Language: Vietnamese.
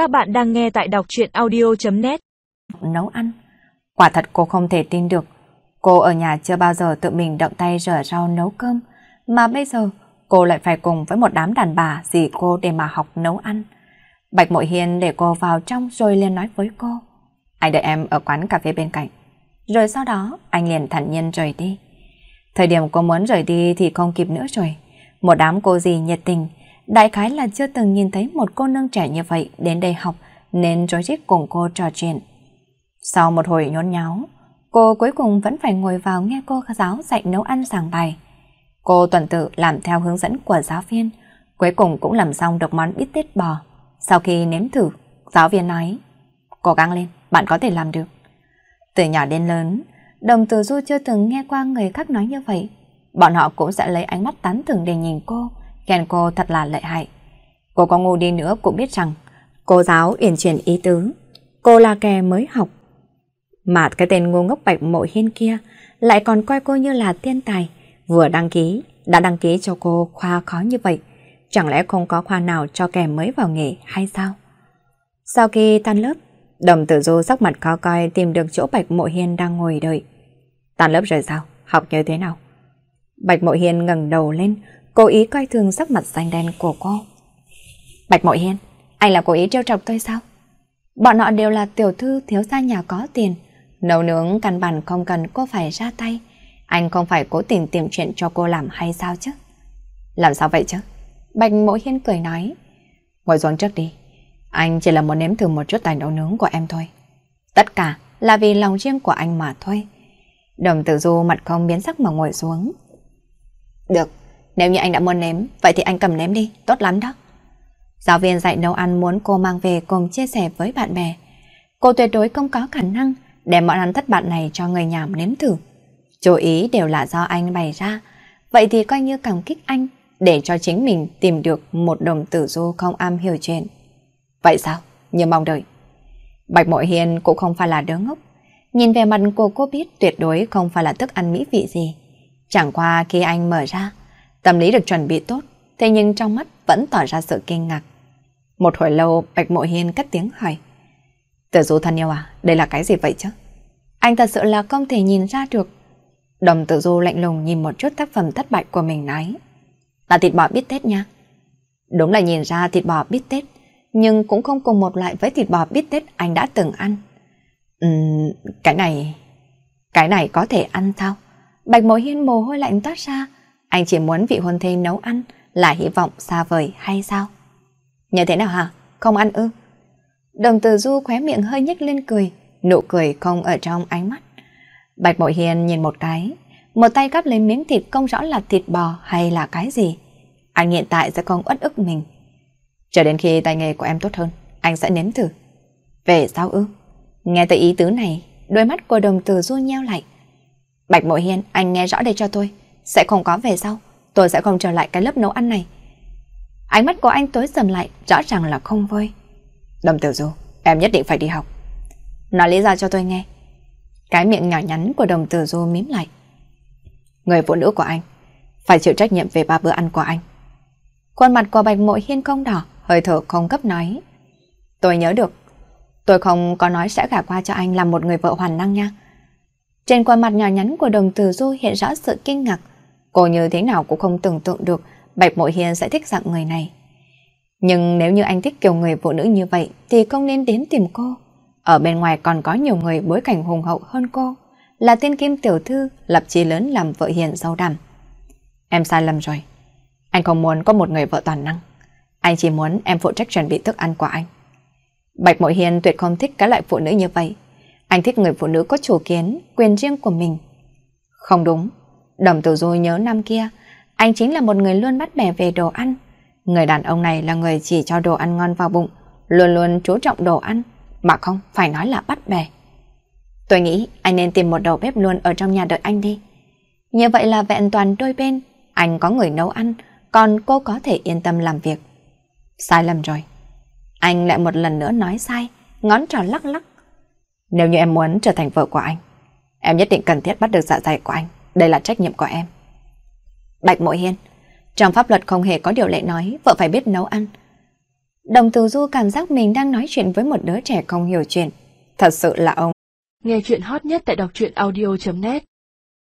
Các bạn đang nghe tại đọc truyện audio.net Nấu ăn. Quả thật cô không thể tin được. Cô ở nhà chưa bao giờ tự mình động tay rửa rau nấu cơm. Mà bây giờ cô lại phải cùng với một đám đàn bà dì cô để mà học nấu ăn. Bạch Mội Hiền để cô vào trong rồi liền nói với cô. Anh đợi em ở quán cà phê bên cạnh. Rồi sau đó anh liền thản nhiên rời đi. Thời điểm cô muốn rời đi thì không kịp nữa rồi. Một đám cô dì nhiệt tình, đại khái là chưa từng nhìn thấy một cô nương trẻ như vậy đến đây học nên rối rít cùng cô trò chuyện. Sau một hồi nhốn nháo, cô cuối cùng vẫn phải ngồi vào nghe cô giáo dạy nấu ăn giảng bài. Cô tuần tự làm theo hướng dẫn của giáo viên, cuối cùng cũng làm xong được món bít tết bò. Sau khi nếm thử, giáo viên nói, cố gắng lên, bạn có thể làm được. Từ nhỏ đến lớn, đồng tử du chưa từng nghe qua người khác nói như vậy. Bọn họ cũng sẽ lấy ánh mắt tán thưởng để nhìn cô, khen cô thật là lợi hại. Cô có ngu đi nữa cũng biết rằng, cô giáo uyển chuyển ý tứ, cô là kẻ mới học. Mà cái tên ngu ngốc bạch mộ hiên kia lại còn coi cô như là thiên tài, vừa đăng ký, đã đăng ký cho cô khoa khó như vậy. Chẳng lẽ không có khoa nào cho kẻ mới vào nghề hay sao? Sau khi tan lớp, đồng tử du sắc mặt khó coi tìm được chỗ Bạch Mộ Hiên đang ngồi đợi. Tan lớp rồi sao? Học như thế nào? Bạch Mộ Hiên ngẩng đầu lên, cố ý coi thường sắc mặt xanh đen của cô. Bạch Mộ Hiên, anh là cố ý trêu chọc tôi sao? Bọn họ đều là tiểu thư thiếu gia nhà có tiền. Nấu nướng căn bản không cần cô phải ra tay. Anh không phải cố tình tìm chuyện cho cô làm hay sao chứ? Làm sao vậy chứ? Bạch Mộ Hiên cười nói. Ngồi xuống trước đi. Anh chỉ là muốn nếm thử một chút tài nấu nướng của em thôi. Tất cả là vì lòng riêng của anh mà thôi. Đồng tử du mặt không biến sắc mà ngồi xuống. Được, nếu như anh đã muốn nếm, vậy thì anh cầm nếm đi, tốt lắm đó. Giáo viên dạy nấu ăn muốn cô mang về cùng chia sẻ với bạn bè. Cô tuyệt đối không có khả năng để món ăn thất bại này cho người nhà nếm thử. Chú ý đều là do anh bày ra, vậy thì coi như cảm kích anh để cho chính mình tìm được một đồng tử du không am hiểu chuyện. Vậy sao? Như mong đợi. Bạch Mội Hiền cũng không phải là đứa ngốc. Nhìn về mặt của cô biết tuyệt đối không phải là thức ăn mỹ vị gì. Chẳng qua khi anh mở ra, tâm lý được chuẩn bị tốt, thế nhưng trong mắt vẫn tỏ ra sự kinh ngạc. Một hồi lâu Bạch Mộ Hiên cất tiếng hỏi. Tử du thân yêu à, đây là cái gì vậy chứ? Anh thật sự là không thể nhìn ra được. Đồng tử du lạnh lùng nhìn một chút tác phẩm thất bại của mình nói. Là thịt bò biết tết nha. Đúng là nhìn ra thịt bò biết tết, nhưng cũng không cùng một loại với thịt bò biết tết anh đã từng ăn. Ừm, cái này... Cái này có thể ăn sao? Bạch Mộ Hiên mồ hôi lạnh toát ra. Anh chỉ muốn vị hôn thê nấu ăn là hy vọng xa vời hay sao? Như thế nào hả? Không ăn ư? Đồng từ du khóe miệng hơi nhếch lên cười, nụ cười không ở trong ánh mắt. Bạch Mộ Hiên nhìn một cái, một tay cắp lấy miếng thịt không rõ là thịt bò hay là cái gì. Anh hiện tại sẽ không uất ức mình. Chờ đến khi tay nghề của em tốt hơn, anh sẽ nếm thử. Về sao ư? Nghe tới ý tứ này, đôi mắt của đồng từ du nheo lại. Bạch Mộ Hiên, anh nghe rõ đây cho tôi. Sẽ không có về sau. Tôi sẽ không trở lại cái lớp nấu ăn này. Ánh mắt của anh tối sầm lại, rõ ràng là không vui. Đồng tử du, em nhất định phải đi học. Nói lý do cho tôi nghe. Cái miệng nhỏ nhắn của đồng tử du mím lại. Người phụ nữ của anh phải chịu trách nhiệm về ba bữa ăn của anh. Khuôn mặt của Bạch Mộ Hiên không đỏ, hơi thở không cấp nói. Tôi nhớ được, tôi không có nói sẽ gả qua cho anh làm một người vợ hoàn năng nha. Trên khuôn mặt nhỏ nhắn của đồng tử du hiện rõ sự kinh ngạc. Cô như thế nào cũng không tưởng tượng được Bạch Mộ hiền sẽ thích dạng người này. Nhưng nếu như anh thích kiểu người phụ nữ như vậy thì không nên đến tìm cô. Ở bên ngoài còn có nhiều người bối cảnh hùng hậu hơn cô, là tiên kim tiểu thư lập chí lớn làm vợ hiền sâu đằm. Em sai lầm rồi. Anh không muốn có một người vợ toàn năng. Anh chỉ muốn em phụ trách chuẩn bị thức ăn của anh. Bạch Mội Hiền tuyệt không thích cái loại phụ nữ như vậy. Anh thích người phụ nữ có chủ kiến, quyền riêng của mình. Không đúng. Đồng tử du nhớ năm kia, anh chính là một người luôn bắt bẻ về đồ ăn. Người đàn ông này là người chỉ cho đồ ăn ngon vào bụng, luôn luôn chú trọng đồ ăn, mà không phải nói là bắt bẻ. Tôi nghĩ anh nên tìm một đầu bếp luôn ở trong nhà đợi anh đi. Như vậy là vẹn toàn đôi bên, anh có người nấu ăn, còn cô có thể yên tâm làm việc. Sai lầm rồi. Anh lại một lần nữa nói sai, ngón trỏ lắc lắc. Nếu như em muốn trở thành vợ của anh, em nhất định cần thiết bắt được dạ dày của anh. Đây là trách nhiệm của em. Bạch Mội Hiên, trong pháp luật không hề có điều lệ nói vợ phải biết nấu ăn. Đồng Từ Du cảm giác mình đang nói chuyện với một đứa trẻ không hiểu chuyện. Thật sự là ông. Nghe chuyện hot nhất tại đọc truyện audio.net